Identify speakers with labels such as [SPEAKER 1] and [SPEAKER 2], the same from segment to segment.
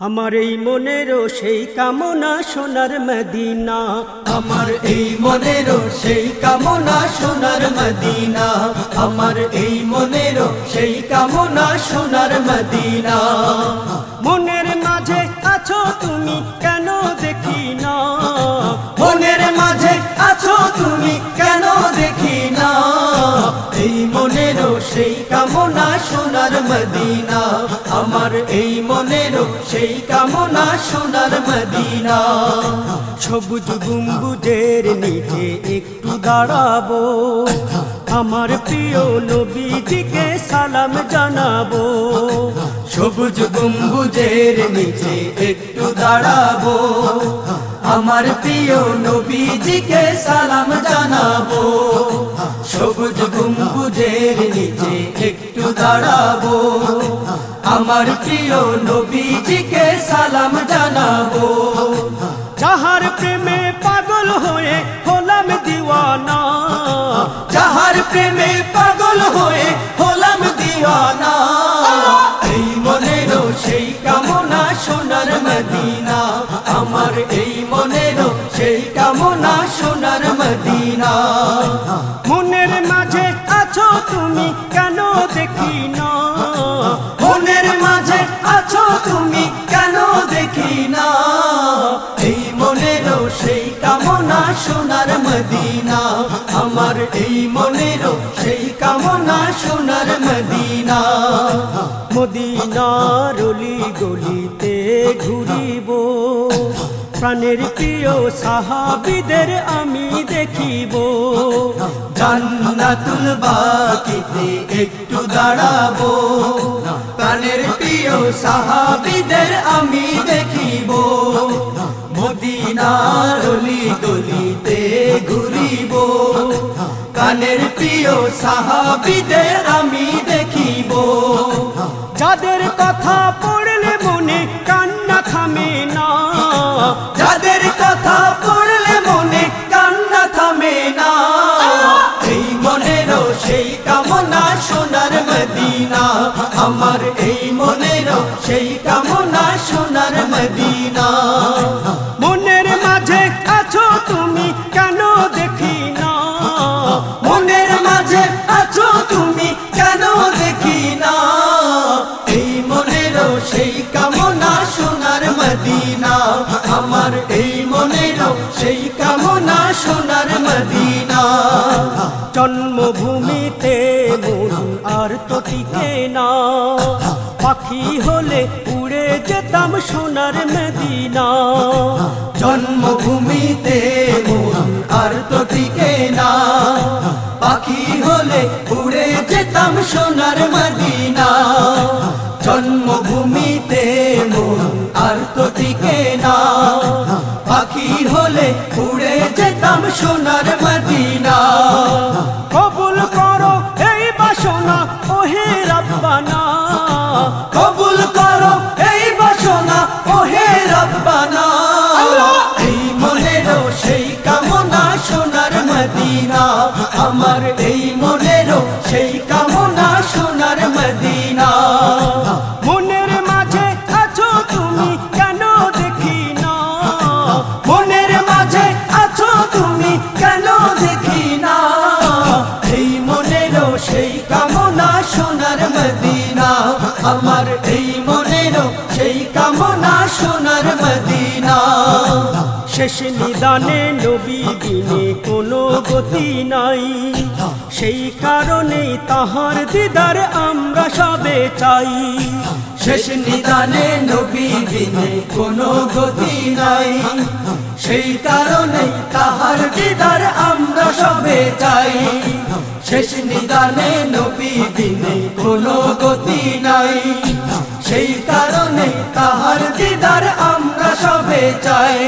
[SPEAKER 1] আমার এই মনেরও সেই কামনা সোনার মদিনা।
[SPEAKER 2] আমার এই মনেরও সেই কামনা সোনার মদিনা। আমার এই মনেরও সেই কামনা সোনার মদিনা।
[SPEAKER 1] মনের মাঝে আছো তুমি কেন দেখি না
[SPEAKER 2] মনের মাঝে আছো তুমি কেন দেখি না এই মনেরও সেই কামনা সোনার মদিনা। আমার এই মনেরও সেই কামনা সোনার মদিনা।
[SPEAKER 1] সবুজ গুম্বুজের নিচে একটু দাঁড়াবো। আমার প্রিয় নবীজিকে সালাম জানাব।
[SPEAKER 2] সবুজ গম্বুজের নিচে একটু দাঁড়াবো। আমার প্রিয় নবীজিকে সালাম জানাব। সবুজ গম্বুজের নিচে একটু দাঁড়াবো। আমার প্রিয় নবীজিকে সালাম জানাব।
[SPEAKER 1] যাহার প্রেমে পাগল হয়ে হলাম দিওয়ানা।
[SPEAKER 2] যাহার প্রেমে পাগল হয়ে হলাম দিওয়ানা। এই মনেরও সেই কামনা সোনার মদিনা। আমার এই মনেরও সেই কামনা সোনার মদিনা।
[SPEAKER 1] মনের মাঝে আছো তুমি কেন দেখি না?
[SPEAKER 2] সোনার মদিনা, আমার এই মনেরও সেই কামনা সোনার মদিনা।
[SPEAKER 1] মদিনার অলি গলিতে ঘুরিব, প্রাণের প্রিয় সাহাবিদের আমি দেখিব।
[SPEAKER 2] জান্নাতুল বাকিতে একটু দাঁড়াবো, প্রাণের প্রিয় সাহাবিদের আমি দেখিব। মদিনার অলি গলিতে ঘুরিব। কানের প্রিয় সাহাবিদের আমি দেখিব।
[SPEAKER 1] যাদের কথা পড়লে মনে কান্না থামে না।
[SPEAKER 2] যাদের কথা পড়লে মনে কান্না থামে না। এই মনেরও সেই কামনা সোনার মদিনা। সেই কামনা সোনার মদিনা। আমার এই মনেরও সেই কামনা সোনার মদিনা।
[SPEAKER 1] জন্মভূমিতে আর তো টিকে না। পাখি হলে উড়ে যেতাম সোনার মদিনা।
[SPEAKER 2] জন্মভূমিতে মন আর তো টিকে না। পাখি হলে উড়ে যেতাম সোনার মদিনা।
[SPEAKER 1] কবুল করো এই বাসনা, ওহে রব্বানা।
[SPEAKER 2] কবুল করো এই বাসনা, ওহে রব্বানা। এই মনেরও সেই কামনা সোনার মদিনা। আমার এই
[SPEAKER 1] শেষ নিদানে নবী দিনে কোনো গতি নাই। সেই কারণেই তাহার দিদার আমরা সবে চাই।
[SPEAKER 2] শেষ নিদানে নবী দিনে কোনো গতি নাই। সেই কারণে তাহার দিদার আমরা সবে চাই। শেষ নিদানে নবী দিনে কোনো গতি নাই। সেই কারণে তাহার দিদার আমরা সবে চাই।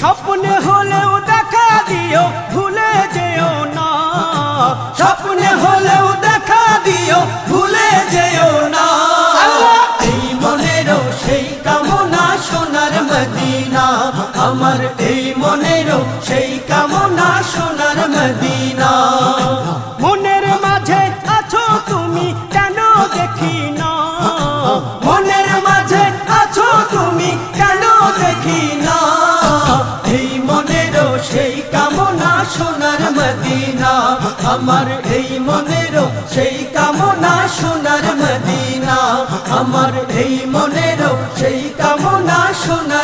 [SPEAKER 1] স্বপ্নে হলেও দেখা দিও, ভুলে যেও না।
[SPEAKER 2] স্বপ্নে হলেও দেখা দিও, ভুলে যেও না। এই মনেরও সেই কামনা, সোনার মদিনা। আমার এই মনেরও সেই মদিনা আমার এই মনেরও সেই কামনা সোনার মদিনা আমার এই মনেরও সেই কামনা সোনার